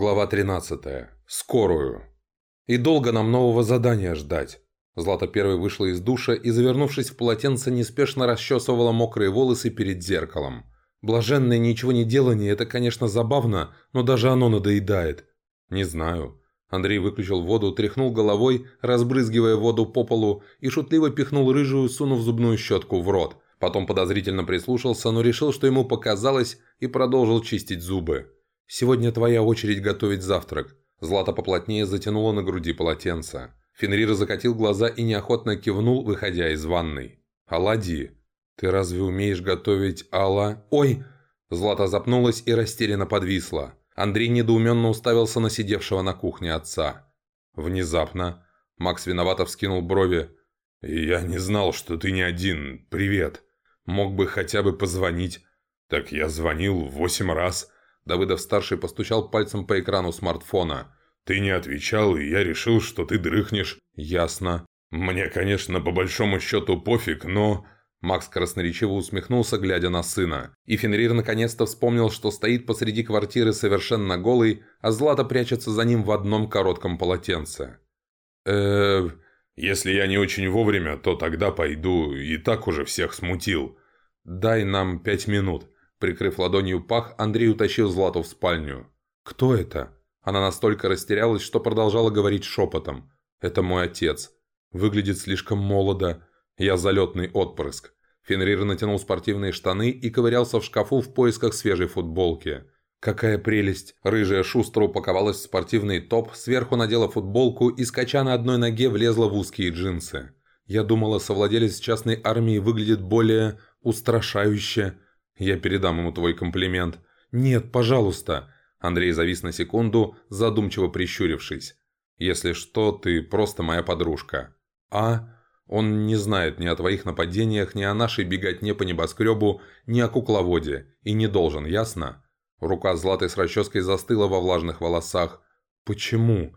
Глава 13. Скорую. И долго нам нового задания ждать. Злата первой вышла из душа и, завернувшись в полотенце, неспешно расчесывала мокрые волосы перед зеркалом. Блаженное ничего не делание – это, конечно, забавно, но даже оно надоедает. Не знаю. Андрей выключил воду, тряхнул головой, разбрызгивая воду по полу, и шутливо пихнул рыжую, сунув зубную щетку в рот. Потом подозрительно прислушался, но решил, что ему показалось, и продолжил чистить зубы. «Сегодня твоя очередь готовить завтрак». Злата поплотнее затянула на груди полотенце. Фенрир закатил глаза и неохотно кивнул, выходя из ванной. «Алади, ты разве умеешь готовить Алла...» «Ой!» Злата запнулась и растерянно подвисла. Андрей недоуменно уставился на сидевшего на кухне отца. Внезапно Макс виновато вскинул брови. «Я не знал, что ты не один. Привет. Мог бы хотя бы позвонить». «Так я звонил восемь раз. Давыдов-старший постучал пальцем по экрану смартфона. «Ты не отвечал, и я решил, что ты дрыхнешь». «Ясно». «Мне, конечно, по большому счету пофиг, но...» Макс красноречиво усмехнулся, глядя на сына. И Фенрир наконец-то вспомнил, что стоит посреди квартиры совершенно голый, а Злата прячется за ним в одном коротком полотенце. э если я не очень вовремя, то тогда пойду, и так уже всех смутил. Дай нам пять минут». Прикрыв ладонью пах, Андрей утащил Злату в спальню. «Кто это?» Она настолько растерялась, что продолжала говорить шепотом. «Это мой отец. Выглядит слишком молодо. Я залетный отпрыск». Фенрир натянул спортивные штаны и ковырялся в шкафу в поисках свежей футболки. Какая прелесть! Рыжая шустро упаковалась в спортивный топ, сверху надела футболку и, скача на одной ноге, влезла в узкие джинсы. Я думала, совладелец частной армии выглядит более устрашающе. «Я передам ему твой комплимент». «Нет, пожалуйста». Андрей завис на секунду, задумчиво прищурившись. «Если что, ты просто моя подружка». «А?» Он не знает ни о твоих нападениях, ни о нашей беготне по небоскребу, ни о кукловоде. И не должен, ясно?» Рука Златой с расческой застыла во влажных волосах. «Почему?»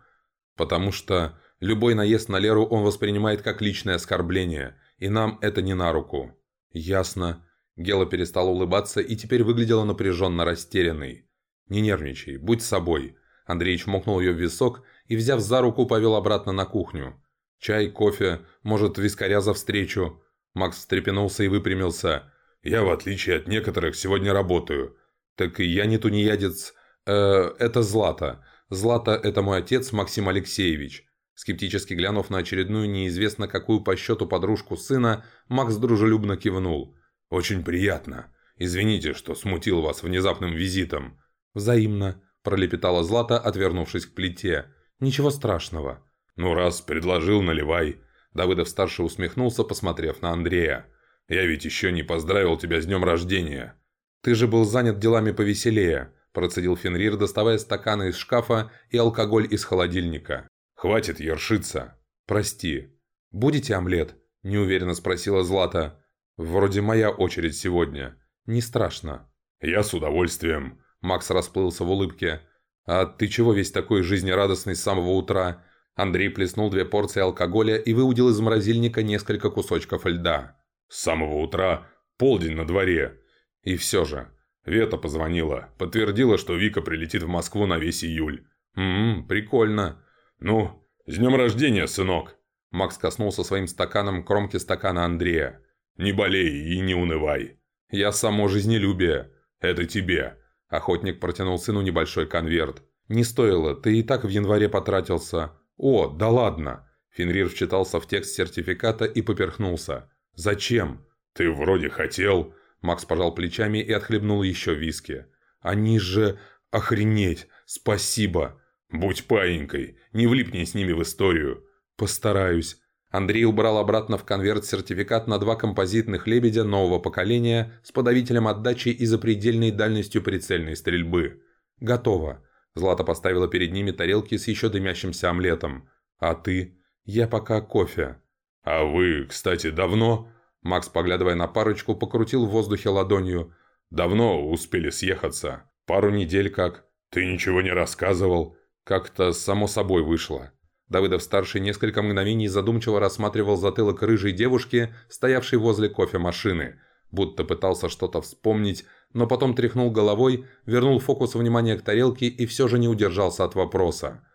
«Потому что любой наезд на Леру он воспринимает как личное оскорбление, и нам это не на руку». «Ясно. Гела перестала улыбаться и теперь выглядела напряженно растерянной. «Не нервничай, будь собой». Андрей чмокнул ее в висок и, взяв за руку, повел обратно на кухню. «Чай, кофе, может, вискаря за встречу?» Макс встрепенулся и выпрямился. «Я, в отличие от некоторых, сегодня работаю». «Так и я не тунеядец. Э, это Злата. Злата – это мой отец Максим Алексеевич». Скептически глянув на очередную неизвестно какую по счету подружку сына, Макс дружелюбно кивнул – «Очень приятно. Извините, что смутил вас внезапным визитом». «Взаимно», – пролепетала Злата, отвернувшись к плите. «Ничего страшного». «Ну, раз предложил, наливай». Давыдов-старший усмехнулся, посмотрев на Андрея. «Я ведь еще не поздравил тебя с днем рождения». «Ты же был занят делами повеселее», – процедил Фенрир, доставая стаканы из шкафа и алкоголь из холодильника. «Хватит ершиться». «Прости». «Будете омлет?» – неуверенно спросила Злата. «Вроде моя очередь сегодня. Не страшно». «Я с удовольствием». Макс расплылся в улыбке. «А ты чего весь такой жизнерадостный с самого утра?» Андрей плеснул две порции алкоголя и выудил из морозильника несколько кусочков льда. «С самого утра полдень на дворе». И все же. Вета позвонила. Подтвердила, что Вика прилетит в Москву на весь июль. «Ммм, прикольно». «Ну, с днем рождения, сынок!» Макс коснулся своим стаканом кромки стакана Андрея. «Не болей и не унывай. Я само жизнелюбие. Это тебе». Охотник протянул сыну небольшой конверт. «Не стоило, ты и так в январе потратился». «О, да ладно!» Фенрир вчитался в текст сертификата и поперхнулся. «Зачем?» «Ты вроде хотел...» Макс пожал плечами и отхлебнул еще виски. «Они же... Охренеть! Спасибо!» «Будь паинькой, не влипни с ними в историю». «Постараюсь. Андрей убрал обратно в конверт сертификат на два композитных «Лебедя» нового поколения с подавителем отдачи и запредельной дальностью прицельной стрельбы. «Готово». Злата поставила перед ними тарелки с еще дымящимся омлетом. «А ты?» «Я пока кофе». «А вы, кстати, давно?» Макс, поглядывая на парочку, покрутил в воздухе ладонью. «Давно успели съехаться. Пару недель как. Ты ничего не рассказывал. Как-то само собой вышло». Давыдов-старший несколько мгновений задумчиво рассматривал затылок рыжей девушки, стоявшей возле кофемашины. будто пытался что-то вспомнить, но потом тряхнул головой, вернул фокус внимания к тарелке и все же не удержался от вопроса.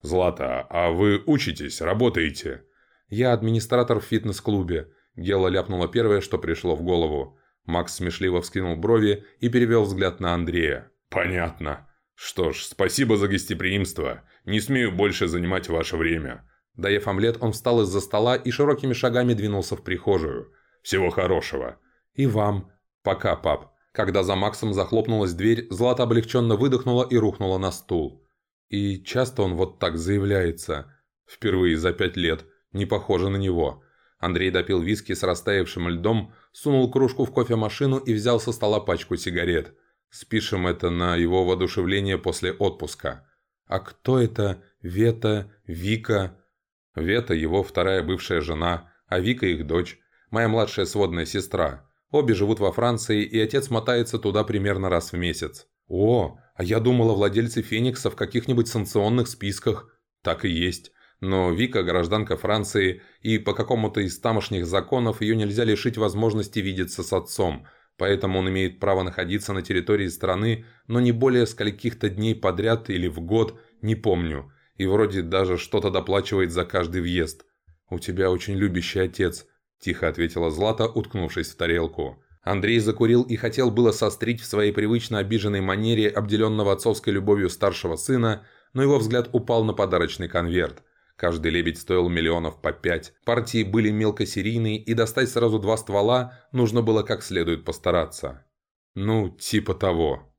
«Злата, а вы учитесь, работаете?» «Я администратор в фитнес-клубе», – Гела ляпнула первое, что пришло в голову. Макс смешливо вскинул брови и перевел взгляд на Андрея. «Понятно. Что ж, спасибо за гостеприимство. Не смею больше занимать ваше время». Доев омлет, он встал из-за стола и широкими шагами двинулся в прихожую. «Всего хорошего». «И вам. Пока, пап». Когда за Максом захлопнулась дверь, Злата облегченно выдохнула и рухнула на стул. И часто он вот так заявляется. Впервые за пять лет. Не похоже на него. Андрей допил виски с растаявшим льдом, сунул кружку в кофемашину и взял со стола пачку сигарет. Спишем это на его воодушевление после отпуска. А кто это? Вета? Вика? Вета – его вторая бывшая жена, а Вика – их дочь. Моя младшая сводная сестра. Обе живут во Франции, и отец мотается туда примерно раз в месяц. О, а я думала, владельцы Феникса в каких-нибудь санкционных списках. Так и есть. Но Вика – гражданка Франции, и по какому-то из тамошних законов ее нельзя лишить возможности видеться с отцом, поэтому он имеет право находиться на территории страны, но не более скольких-то дней подряд или в год, не помню, и вроде даже что-то доплачивает за каждый въезд. «У тебя очень любящий отец», – тихо ответила Злата, уткнувшись в тарелку. Андрей закурил и хотел было сострить в своей привычно обиженной манере обделенного отцовской любовью старшего сына, но его взгляд упал на подарочный конверт. Каждый лебедь стоил миллионов по пять. Партии были мелкосерийные, и достать сразу два ствола нужно было как следует постараться. Ну, типа того.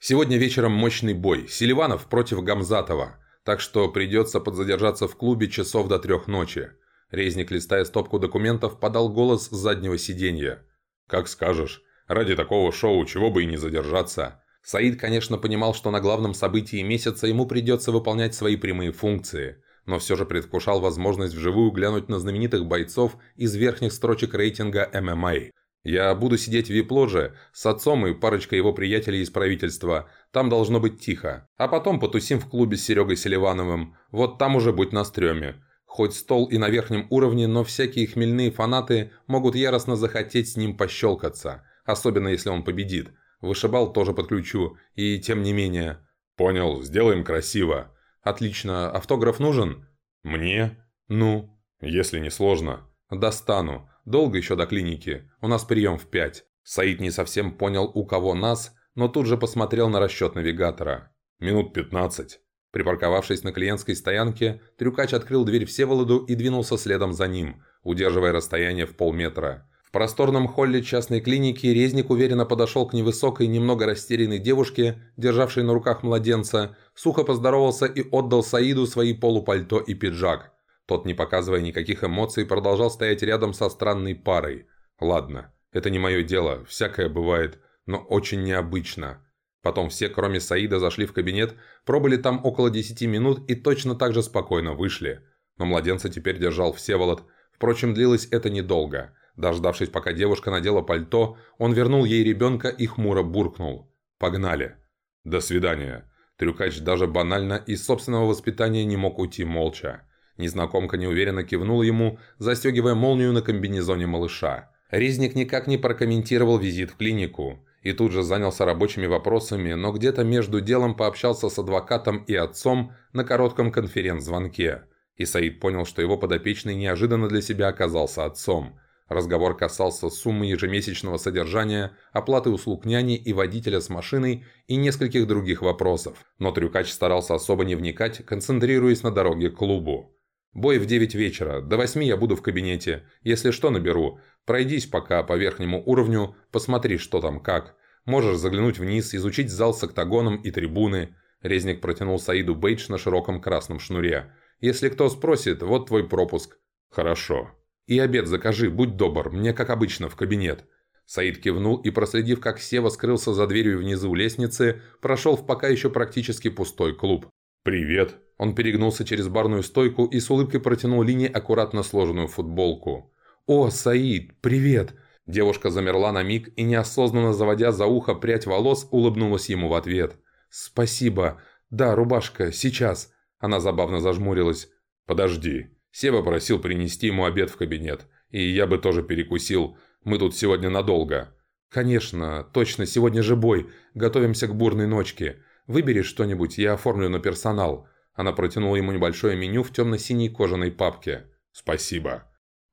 Сегодня вечером мощный бой. Селиванов против Гамзатова. Так что придется подзадержаться в клубе часов до трех ночи. Резник, листая стопку документов, подал голос с заднего сиденья. «Как скажешь. Ради такого шоу чего бы и не задержаться. Саид, конечно, понимал, что на главном событии месяца ему придется выполнять свои прямые функции, но все же предвкушал возможность вживую глянуть на знаменитых бойцов из верхних строчек рейтинга ММА. «Я буду сидеть в вип-ложе с отцом и парочкой его приятелей из правительства. Там должно быть тихо. А потом потусим в клубе с Серегой Селивановым. Вот там уже будь на стреме. Хоть стол и на верхнем уровне, но всякие хмельные фанаты могут яростно захотеть с ним пощелкаться, особенно если он победит. Вышибал тоже подключу, и тем не менее. Понял, сделаем красиво. Отлично, автограф нужен? Мне? Ну? Если не сложно. Достану. Долго еще до клиники. У нас прием в пять. Саид не совсем понял, у кого нас, но тут же посмотрел на расчет навигатора. Минут пятнадцать. Припарковавшись на клиентской стоянке, трюкач открыл дверь Всеволоду и двинулся следом за ним, удерживая расстояние в полметра просторном холле частной клиники Резник уверенно подошел к невысокой, немного растерянной девушке, державшей на руках младенца, сухо поздоровался и отдал Саиду свои полупальто и пиджак. Тот, не показывая никаких эмоций, продолжал стоять рядом со странной парой. «Ладно, это не мое дело, всякое бывает, но очень необычно». Потом все, кроме Саида, зашли в кабинет, пробыли там около 10 минут и точно так же спокойно вышли. Но младенца теперь держал Всеволод. Впрочем, длилось это недолго – Дождавшись, пока девушка надела пальто, он вернул ей ребенка и хмуро буркнул. «Погнали!» «До свидания!» Трюкач даже банально из собственного воспитания не мог уйти молча. Незнакомка неуверенно кивнула ему, застегивая молнию на комбинезоне малыша. Резник никак не прокомментировал визит в клинику и тут же занялся рабочими вопросами, но где-то между делом пообщался с адвокатом и отцом на коротком конференц-звонке. И Саид понял, что его подопечный неожиданно для себя оказался отцом – Разговор касался суммы ежемесячного содержания, оплаты услуг няни и водителя с машиной и нескольких других вопросов. Но трюкач старался особо не вникать, концентрируясь на дороге к клубу. «Бой в 9 вечера. До 8 я буду в кабинете. Если что, наберу. Пройдись пока по верхнему уровню, посмотри, что там как. Можешь заглянуть вниз, изучить зал с октагоном и трибуны». Резник протянул Саиду бейдж на широком красном шнуре. «Если кто спросит, вот твой пропуск». «Хорошо». «И обед закажи, будь добр, мне как обычно, в кабинет». Саид кивнул и, проследив, как Сева скрылся за дверью внизу лестницы, прошел в пока еще практически пустой клуб. «Привет!» Он перегнулся через барную стойку и с улыбкой протянул Лине аккуратно сложенную футболку. «О, Саид, привет!» Девушка замерла на миг и, неосознанно заводя за ухо прядь волос, улыбнулась ему в ответ. «Спасибо. Да, рубашка, сейчас». Она забавно зажмурилась. «Подожди». Сева просил принести ему обед в кабинет. И я бы тоже перекусил. Мы тут сегодня надолго». «Конечно, точно, сегодня же бой. Готовимся к бурной ночке. Выбери что-нибудь, я оформлю на персонал». Она протянула ему небольшое меню в темно-синей кожаной папке. «Спасибо».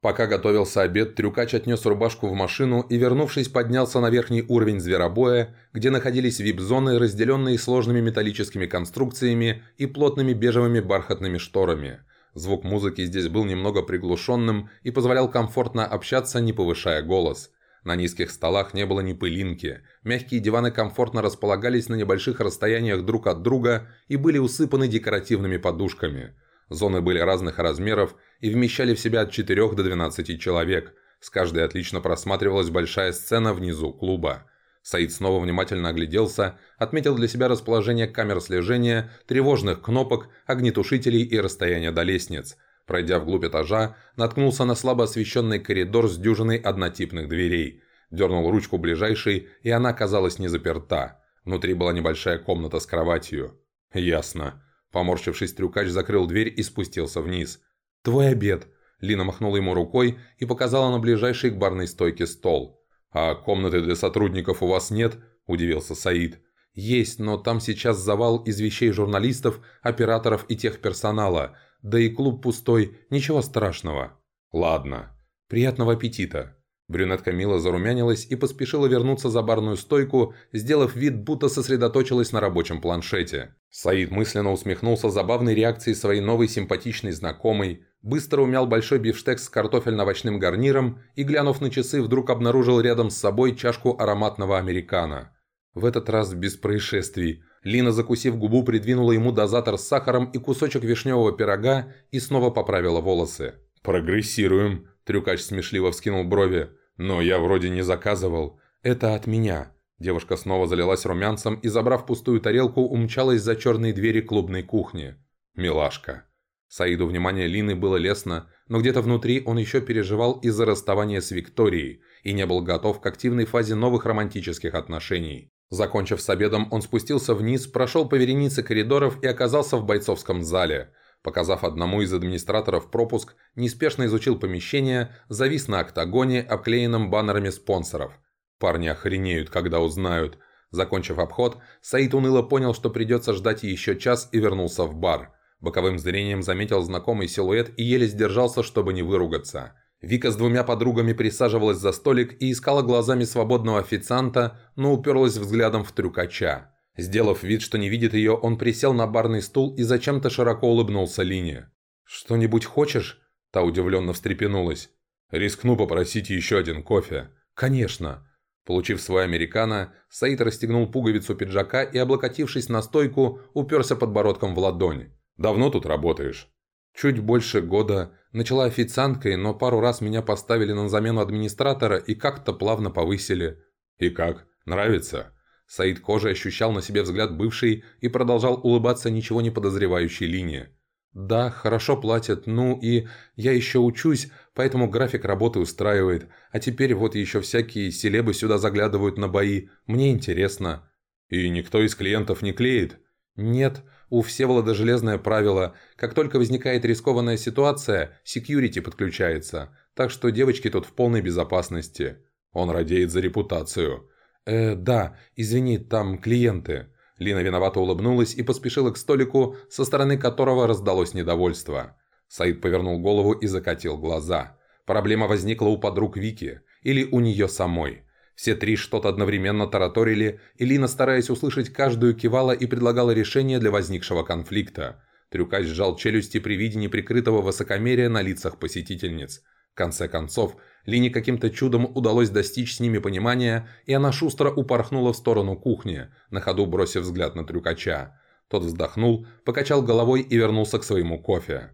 Пока готовился обед, трюкач отнес рубашку в машину и, вернувшись, поднялся на верхний уровень зверобоя, где находились вип-зоны, разделенные сложными металлическими конструкциями и плотными бежевыми бархатными шторами. Звук музыки здесь был немного приглушенным и позволял комфортно общаться, не повышая голос. На низких столах не было ни пылинки. Мягкие диваны комфортно располагались на небольших расстояниях друг от друга и были усыпаны декоративными подушками. Зоны были разных размеров и вмещали в себя от 4 до 12 человек. С каждой отлично просматривалась большая сцена внизу клуба. Саид снова внимательно огляделся, отметил для себя расположение камер слежения, тревожных кнопок, огнетушителей и расстояние до лестниц – Пройдя вглубь этажа, наткнулся на слабо освещенный коридор с дюжиной однотипных дверей. Дернул ручку ближайшей, и она оказалась не заперта. Внутри была небольшая комната с кроватью. «Ясно». Поморщившись, трюкач закрыл дверь и спустился вниз. «Твой обед!» Лина махнула ему рукой и показала на ближайший к барной стойке стол. «А комнаты для сотрудников у вас нет?» – удивился Саид. «Есть, но там сейчас завал из вещей журналистов, операторов и техперсонала. Да и клуб пустой, ничего страшного. Ладно. Приятного аппетита. Брюнетка мило зарумянилась и поспешила вернуться за барную стойку, сделав вид, будто сосредоточилась на рабочем планшете. Саид мысленно усмехнулся забавной реакцией своей новой симпатичной знакомой, быстро умял большой бифштекс с картофельно-овощным гарниром и, глянув на часы, вдруг обнаружил рядом с собой чашку ароматного американо. В этот раз без происшествий. Лина, закусив губу, придвинула ему дозатор с сахаром и кусочек вишневого пирога и снова поправила волосы. «Прогрессируем», – трюкач смешливо вскинул брови. «Но я вроде не заказывал». «Это от меня». Девушка снова залилась румянцем и, забрав пустую тарелку, умчалась за черные двери клубной кухни. «Милашка». Саиду внимание Лины было лестно, но где-то внутри он еще переживал из-за расставания с Викторией и не был готов к активной фазе новых романтических отношений. Закончив с обедом, он спустился вниз, прошел по веренице коридоров и оказался в бойцовском зале. Показав одному из администраторов пропуск, неспешно изучил помещение, завис на октагоне, обклеенном баннерами спонсоров. Парни охренеют, когда узнают. Закончив обход, Саид уныло понял, что придется ждать еще час и вернулся в бар. Боковым зрением заметил знакомый силуэт и еле сдержался, чтобы не выругаться. Вика с двумя подругами присаживалась за столик и искала глазами свободного официанта, но уперлась взглядом в трюкача. Сделав вид, что не видит ее, он присел на барный стул и зачем-то широко улыбнулся Лине. «Что-нибудь хочешь?» Та удивленно встрепенулась. «Рискну попросить еще один кофе». «Конечно». Получив свой американо, Саид расстегнул пуговицу пиджака и, облокотившись на стойку, уперся подбородком в ладонь. «Давно тут работаешь?» «Чуть больше года. Начала официанткой, но пару раз меня поставили на замену администратора и как-то плавно повысили. И как? Нравится? Саид кожей ощущал на себе взгляд бывшей и продолжал улыбаться ничего не подозревающей линии. «Да, хорошо платят, ну и я еще учусь, поэтому график работы устраивает. А теперь вот еще всякие селебы сюда заглядывают на бои. Мне интересно». «И никто из клиентов не клеит?» «Нет, у Всеволода железное правило. Как только возникает рискованная ситуация, секьюрити подключается. Так что девочки тут в полной безопасности. Он радеет за репутацию. «Э, да, извини, там клиенты». Лина виновато улыбнулась и поспешила к столику, со стороны которого раздалось недовольство. Саид повернул голову и закатил глаза. Проблема возникла у подруг Вики. Или у нее самой. Все три что-то одновременно тараторили, и Лина, стараясь услышать каждую, кивала и предлагала решение для возникшего конфликта. Трюкач сжал челюсти при виде неприкрытого высокомерия на лицах посетительниц. В конце концов, Лине каким-то чудом удалось достичь с ними понимания, и она шустро упорхнула в сторону кухни, на ходу бросив взгляд на трюкача. Тот вздохнул, покачал головой и вернулся к своему кофе.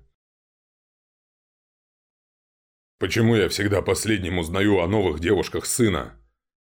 «Почему я всегда последним узнаю о новых девушках сына?»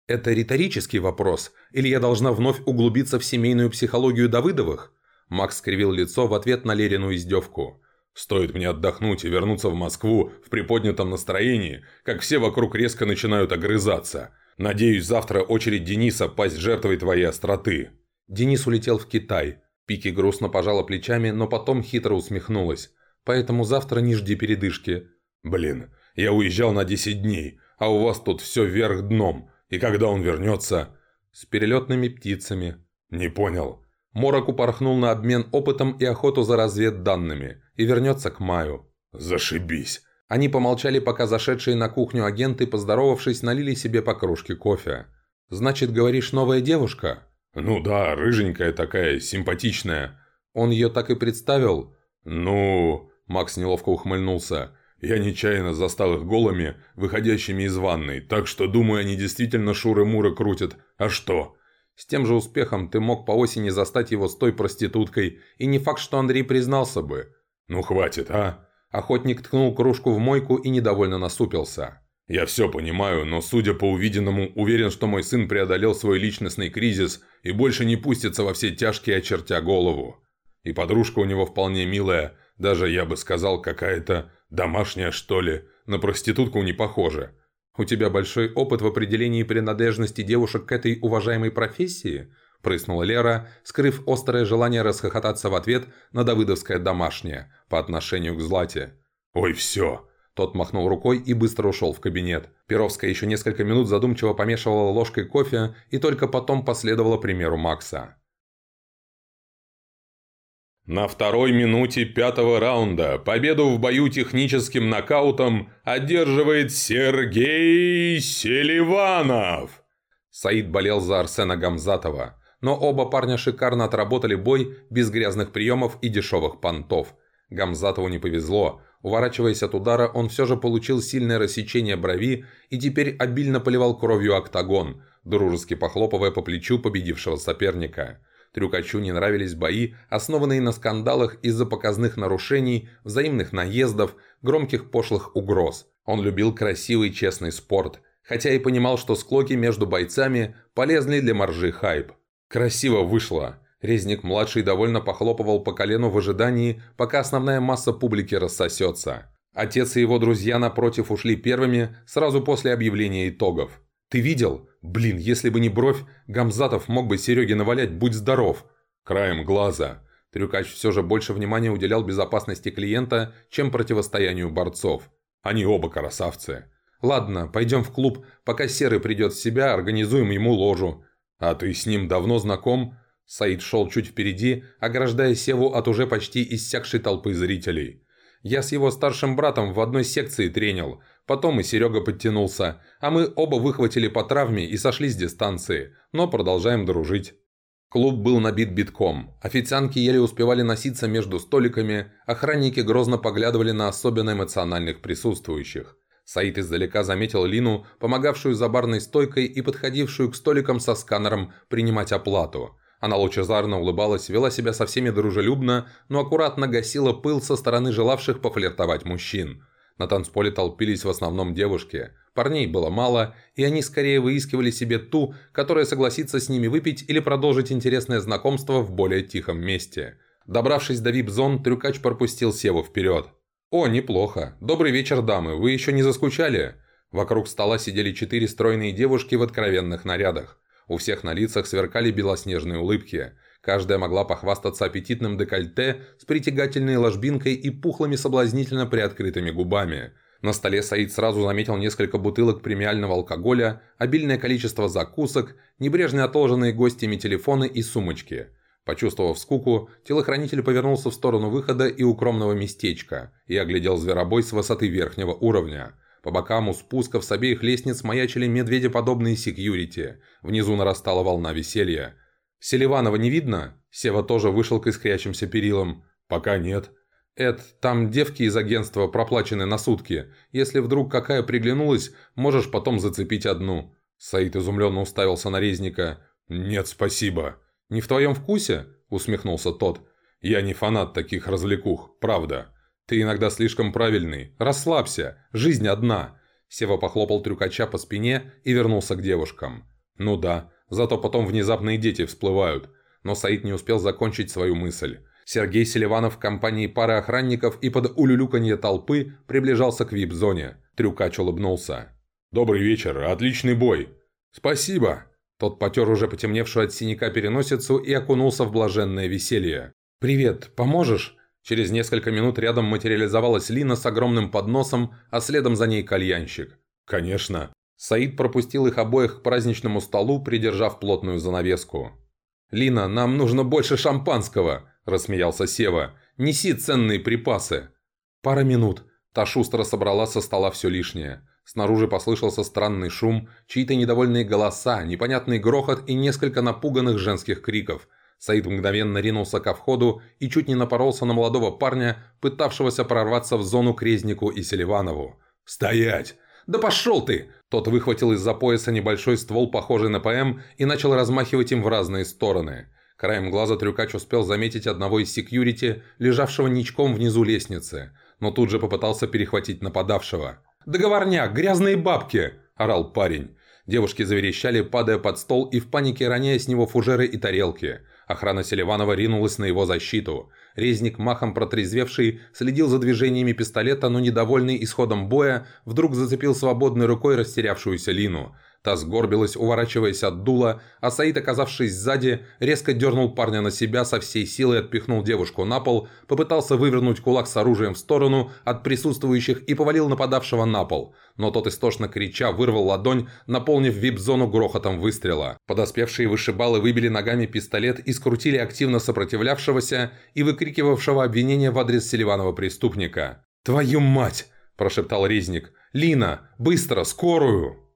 Это риторический вопрос, или я должна вновь углубиться в семейную психологию Давыдовых? Макс скривил лицо в ответ на Лерину издевку. «Стоит мне отдохнуть и вернуться в Москву в приподнятом настроении, как все вокруг резко начинают огрызаться. Надеюсь, завтра очередь Дениса пасть жертвой твоей остроты». Денис улетел в Китай. Пики грустно пожала плечами, но потом хитро усмехнулась. «Поэтому завтра не жди передышки». «Блин, Я уезжал на 10 дней, а у вас тут все вверх дном. И когда он вернется?» «С перелетными птицами». «Не понял». Морок упорхнул на обмен опытом и охоту за разведданными и вернется к маю. «Зашибись!» Они помолчали, пока зашедшие на кухню агенты, поздоровавшись, налили себе по кружке кофе. «Значит, говоришь, новая девушка?» «Ну да, рыженькая такая, симпатичная». «Он ее так и представил?» «Ну...» – Макс неловко ухмыльнулся. «Я нечаянно застал их голыми, выходящими из ванной, так что, думаю, они действительно шуры-муры крутят. А что?» «С тем же успехом ты мог по осени застать его с той проституткой, и не факт, что Андрей признался бы». «Ну хватит, а?» Охотник ткнул кружку в мойку и недовольно насупился. «Я все понимаю, но, судя по увиденному, уверен, что мой сын преодолел свой личностный кризис и больше не пустится во все тяжкие, очертя голову. И подружка у него вполне милая, даже, я бы сказал, какая-то домашняя, что ли, на проститутку не похожа. У тебя большой опыт в определении принадлежности девушек к этой уважаемой профессии?» – прыснула Лера, скрыв острое желание расхохотаться в ответ на давыдовское домашнее по отношению к Злате. «Ой, все!» Тот махнул рукой и быстро ушел в кабинет. Перовская еще несколько минут задумчиво помешивала ложкой кофе и только потом последовала примеру Макса. На второй минуте пятого раунда победу в бою техническим нокаутом одерживает Сергей Селиванов. Саид болел за Арсена Гамзатова но оба парня шикарно отработали бой без грязных приемов и дешевых понтов. Гамзатову не повезло. Уворачиваясь от удара, он все же получил сильное рассечение брови и теперь обильно поливал кровью октагон, дружески похлопывая по плечу победившего соперника. Трюкачу не нравились бои, основанные на скандалах из-за показных нарушений, взаимных наездов, громких пошлых угроз. Он любил красивый честный спорт, хотя и понимал, что склоки между бойцами полезны для маржи хайп. Красиво вышло. Резник-младший довольно похлопывал по колену в ожидании, пока основная масса публики рассосется. Отец и его друзья напротив ушли первыми, сразу после объявления итогов. «Ты видел? Блин, если бы не бровь, Гамзатов мог бы Сереге навалять, будь здоров!» Краем глаза. Трюкач все же больше внимания уделял безопасности клиента, чем противостоянию борцов. Они оба красавцы. «Ладно, пойдем в клуб, пока Серый придет в себя, организуем ему ложу. «А ты с ним давно знаком?» Саид шел чуть впереди, ограждая Севу от уже почти иссякшей толпы зрителей. «Я с его старшим братом в одной секции тренил. Потом и Серега подтянулся. А мы оба выхватили по травме и сошли с дистанции. Но продолжаем дружить». Клуб был набит битком. Официантки еле успевали носиться между столиками, охранники грозно поглядывали на особенно эмоциональных присутствующих. Саид издалека заметил Лину, помогавшую за барной стойкой и подходившую к столикам со сканером принимать оплату. Она лучезарно улыбалась, вела себя со всеми дружелюбно, но аккуратно гасила пыл со стороны желавших пофлиртовать мужчин. На танцполе толпились в основном девушки. Парней было мало, и они скорее выискивали себе ту, которая согласится с ними выпить или продолжить интересное знакомство в более тихом месте. Добравшись до вип-зон, трюкач пропустил Севу вперед. «О, неплохо. Добрый вечер, дамы. Вы еще не заскучали?» Вокруг стола сидели четыре стройные девушки в откровенных нарядах. У всех на лицах сверкали белоснежные улыбки. Каждая могла похвастаться аппетитным декольте с притягательной ложбинкой и пухлыми соблазнительно приоткрытыми губами. На столе Саид сразу заметил несколько бутылок премиального алкоголя, обильное количество закусок, небрежно отложенные гостями телефоны и сумочки – Почувствовав скуку, телохранитель повернулся в сторону выхода и укромного местечка и оглядел зверобой с высоты верхнего уровня. По бокам у спусков с обеих лестниц маячили медведеподобные секьюрити. Внизу нарастала волна веселья. «Селиванова не видно?» Сева тоже вышел к искрящимся перилам. «Пока нет». «Эд, там девки из агентства проплачены на сутки. Если вдруг какая приглянулась, можешь потом зацепить одну». Саид изумленно уставился на резника. «Нет, спасибо». «Не в твоем вкусе?» – усмехнулся тот. «Я не фанат таких развлекух, правда. Ты иногда слишком правильный. Расслабься, жизнь одна». Сева похлопал трюкача по спине и вернулся к девушкам. «Ну да, зато потом внезапные дети всплывают». Но Саид не успел закончить свою мысль. Сергей Селиванов в компании пары охранников и под улюлюканье толпы приближался к вип-зоне. Трюкач улыбнулся. «Добрый вечер, отличный бой!» «Спасибо!» Тот потер уже потемневшую от синяка переносицу и окунулся в блаженное веселье. «Привет, поможешь?» Через несколько минут рядом материализовалась Лина с огромным подносом, а следом за ней кальянщик. «Конечно». Саид пропустил их обоих к праздничному столу, придержав плотную занавеску. «Лина, нам нужно больше шампанского!» – рассмеялся Сева. «Неси ценные припасы!» «Пара минут». Та шустро собрала со стола все лишнее. Снаружи послышался странный шум, чьи-то недовольные голоса, непонятный грохот и несколько напуганных женских криков. Саид мгновенно ринулся ко входу и чуть не напоролся на молодого парня, пытавшегося прорваться в зону к Резнику и Селиванову. «Стоять!» «Да пошел ты!» Тот выхватил из-за пояса небольшой ствол, похожий на ПМ, и начал размахивать им в разные стороны. Краем глаза трюкач успел заметить одного из секьюрити, лежавшего ничком внизу лестницы, но тут же попытался перехватить нападавшего. «Договорняк! Грязные бабки!» – орал парень. Девушки заверещали, падая под стол и в панике роняя с него фужеры и тарелки. Охрана Селиванова ринулась на его защиту. Резник, махом протрезвевший, следил за движениями пистолета, но недовольный исходом боя, вдруг зацепил свободной рукой растерявшуюся Лину. Та сгорбилась, уворачиваясь от дула, а Саид, оказавшись сзади, резко дернул парня на себя, со всей силой отпихнул девушку на пол, попытался вывернуть кулак с оружием в сторону от присутствующих и повалил нападавшего на пол. Но тот истошно крича вырвал ладонь, наполнив вип-зону грохотом выстрела. Подоспевшие вышибалы выбили ногами пистолет и скрутили активно сопротивлявшегося и выкрикивавшего обвинения в адрес Селиванова преступника. «Твою мать!» – прошептал Резник. «Лина, быстро, скорую!»